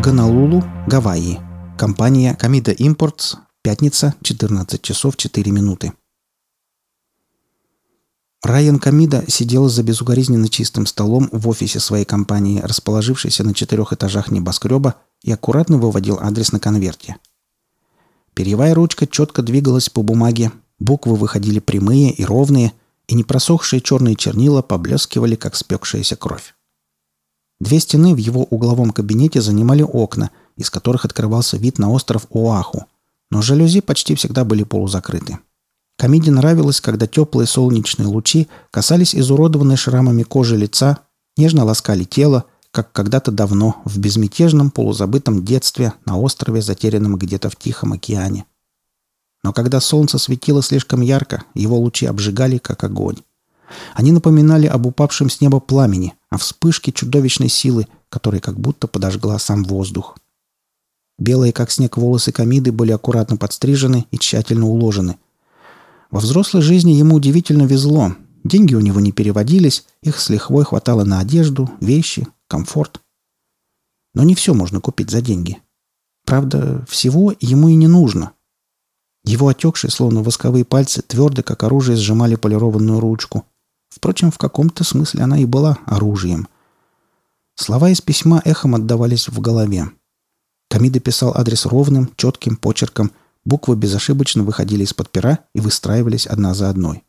Гонолулу, Гавайи. Компания Камида Imports. Пятница, 14 часов 4 минуты. Райан Камида сидел за безукоризненно чистым столом в офисе своей компании, расположившейся на четырех этажах небоскреба, и аккуратно выводил адрес на конверте. Перьевая ручка четко двигалась по бумаге, буквы выходили прямые и ровные, и непросохшие черные чернила поблескивали, как спекшаяся кровь. Две стены в его угловом кабинете занимали окна, из которых открывался вид на остров Оаху, но жалюзи почти всегда были полузакрыты. Камиде нравилось, когда теплые солнечные лучи касались изуродованной шрамами кожи лица, нежно ласкали тело, как когда-то давно, в безмятежном полузабытом детстве на острове, затерянном где-то в Тихом океане. Но когда солнце светило слишком ярко, его лучи обжигали, как огонь. Они напоминали об упавшем с неба пламени, о вспышке чудовищной силы, которая как будто подожгла сам воздух. Белые, как снег, волосы Камиды были аккуратно подстрижены и тщательно уложены. Во взрослой жизни ему удивительно везло. Деньги у него не переводились, их с лихвой хватало на одежду, вещи, комфорт. Но не все можно купить за деньги. Правда, всего ему и не нужно. Его отекшие, словно восковые пальцы, твердо, как оружие, сжимали полированную ручку – Впрочем, в каком-то смысле она и была оружием. Слова из письма эхом отдавались в голове. Камида писал адрес ровным, четким почерком, буквы безошибочно выходили из-под пера и выстраивались одна за одной.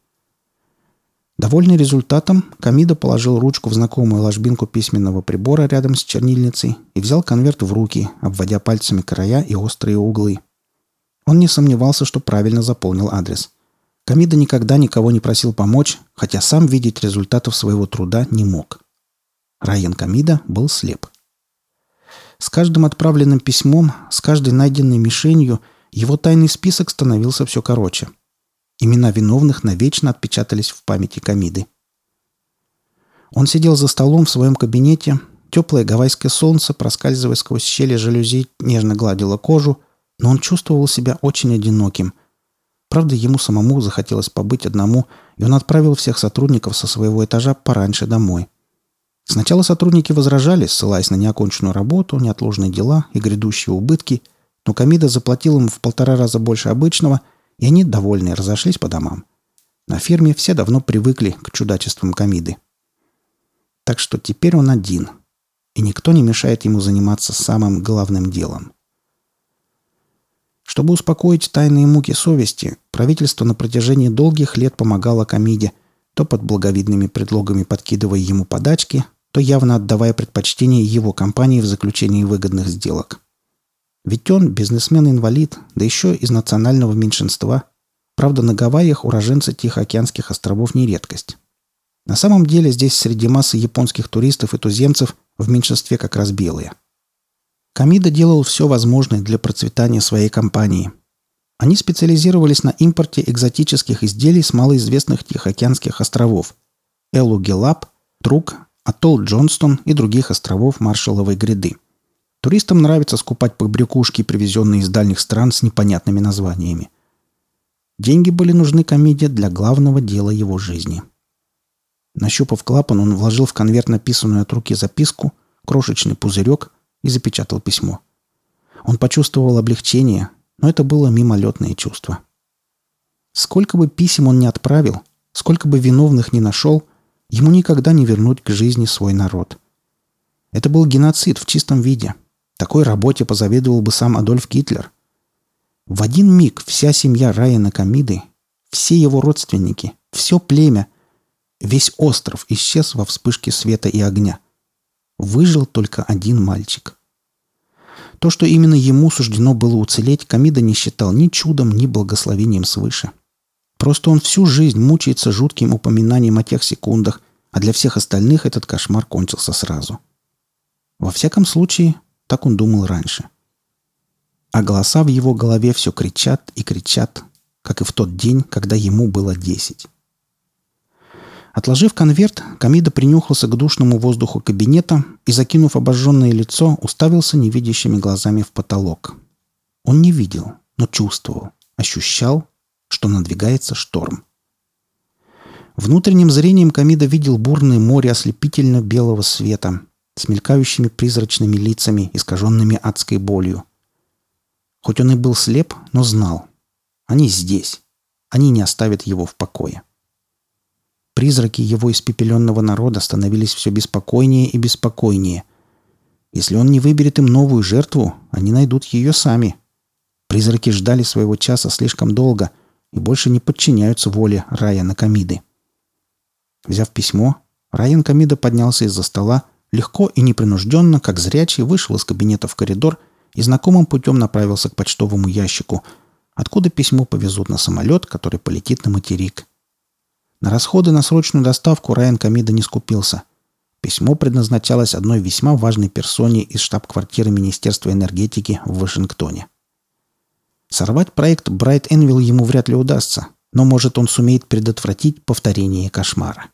Довольный результатом, Камида положил ручку в знакомую ложбинку письменного прибора рядом с чернильницей и взял конверт в руки, обводя пальцами края и острые углы. Он не сомневался, что правильно заполнил адрес – Камида никогда никого не просил помочь, хотя сам видеть результатов своего труда не мог. Райан Камида был слеп. С каждым отправленным письмом, с каждой найденной мишенью его тайный список становился все короче. Имена виновных навечно отпечатались в памяти Камиды. Он сидел за столом в своем кабинете, теплое гавайское солнце, проскальзывая сквозь щели жалюзи, нежно гладило кожу, но он чувствовал себя очень одиноким – Правда, ему самому захотелось побыть одному, и он отправил всех сотрудников со своего этажа пораньше домой. Сначала сотрудники возражали, ссылаясь на неоконченную работу, неотложные дела и грядущие убытки, но Камида заплатил им в полтора раза больше обычного, и они, довольные, разошлись по домам. На фирме все давно привыкли к чудачествам Камиды. Так что теперь он один, и никто не мешает ему заниматься самым главным делом – чтобы успокоить тайные муки совести, правительство на протяжении долгих лет помогало Камиде, то под благовидными предлогами подкидывая ему подачки, то явно отдавая предпочтение его компании в заключении выгодных сделок. Ведь он бизнесмен-инвалид, да еще из национального меньшинства. Правда, на Гавайях уроженцы Тихоокеанских островов не редкость. На самом деле здесь среди массы японских туристов и туземцев в меньшинстве как раз белые – Камида делал все возможное для процветания своей компании. Они специализировались на импорте экзотических изделий с малоизвестных Тихоокеанских островов – Элу-Гелап, Трук, Атолл Джонстон и других островов Маршалловой гряды. Туристам нравится скупать побрякушки, привезенные из дальних стран с непонятными названиями. Деньги были нужны Камиде для главного дела его жизни. Нащупав клапан, он вложил в конверт написанную от руки записку, крошечный пузырек – и запечатал письмо. Он почувствовал облегчение, но это было мимолетное чувство. Сколько бы писем он ни отправил, сколько бы виновных ни нашел, ему никогда не вернуть к жизни свой народ. Это был геноцид в чистом виде. Такой работе позавидовал бы сам Адольф Гитлер. В один миг вся семья Райана Камиды, все его родственники, все племя, весь остров исчез во вспышке света и огня – Выжил только один мальчик. То, что именно ему суждено было уцелеть, Камида не считал ни чудом, ни благословением свыше. Просто он всю жизнь мучается жутким упоминанием о тех секундах, а для всех остальных этот кошмар кончился сразу. Во всяком случае, так он думал раньше. А голоса в его голове все кричат и кричат, как и в тот день, когда ему было десять. Отложив конверт, Камида принюхался к душному воздуху кабинета и, закинув обожженное лицо, уставился невидящими глазами в потолок. Он не видел, но чувствовал, ощущал, что надвигается шторм. Внутренним зрением Камида видел бурное море ослепительно белого света, с мелькающими призрачными лицами, искаженными адской болью. Хоть он и был слеп, но знал. Они здесь. Они не оставят его в покое. Призраки его испепеленного народа становились все беспокойнее и беспокойнее. Если он не выберет им новую жертву, они найдут ее сами. Призраки ждали своего часа слишком долго и больше не подчиняются воле Рая Камиды. Взяв письмо, Райан Камида поднялся из-за стола, легко и непринужденно, как зрячий, вышел из кабинета в коридор и знакомым путем направился к почтовому ящику, откуда письмо повезут на самолет, который полетит на материк. На расходы на срочную доставку Райан Камида не скупился. Письмо предназначалось одной весьма важной персоне из штаб-квартиры Министерства энергетики в Вашингтоне. Сорвать проект Брайт Энвилл ему вряд ли удастся, но, может, он сумеет предотвратить повторение кошмара.